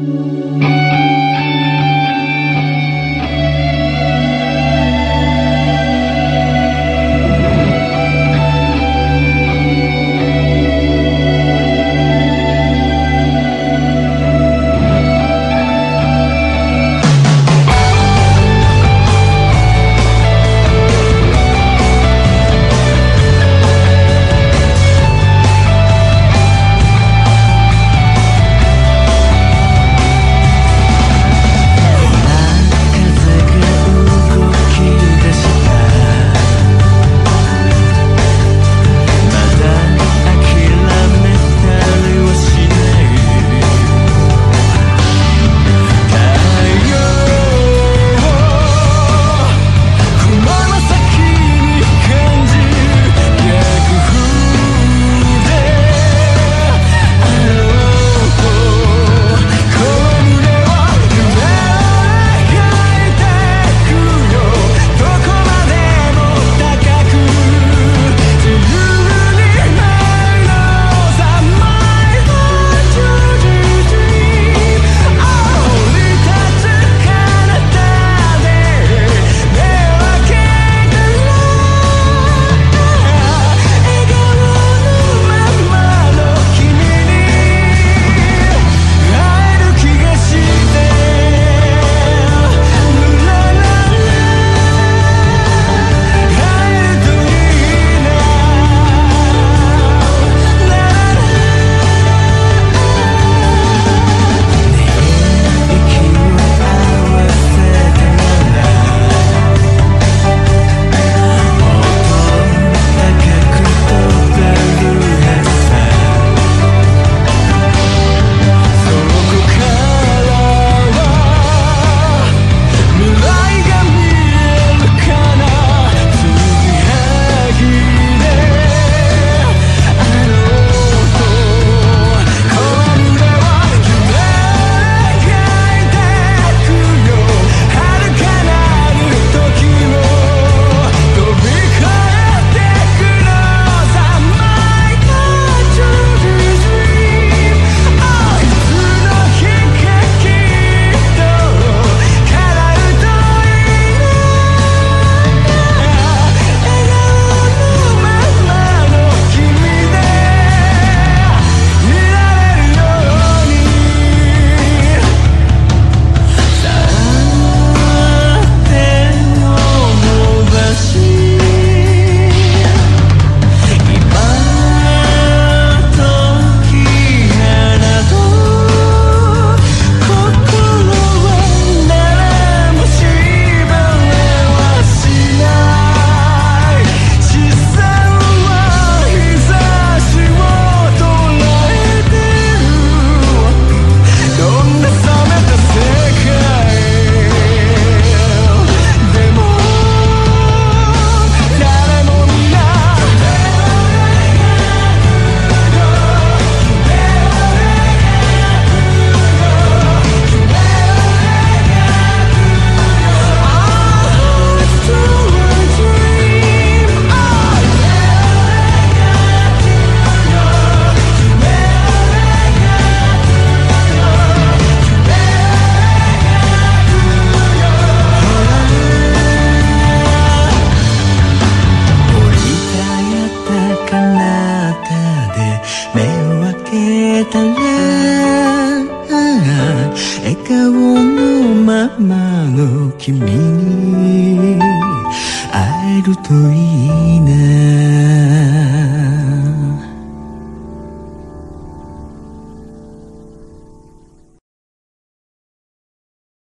Música 君に会えるといいな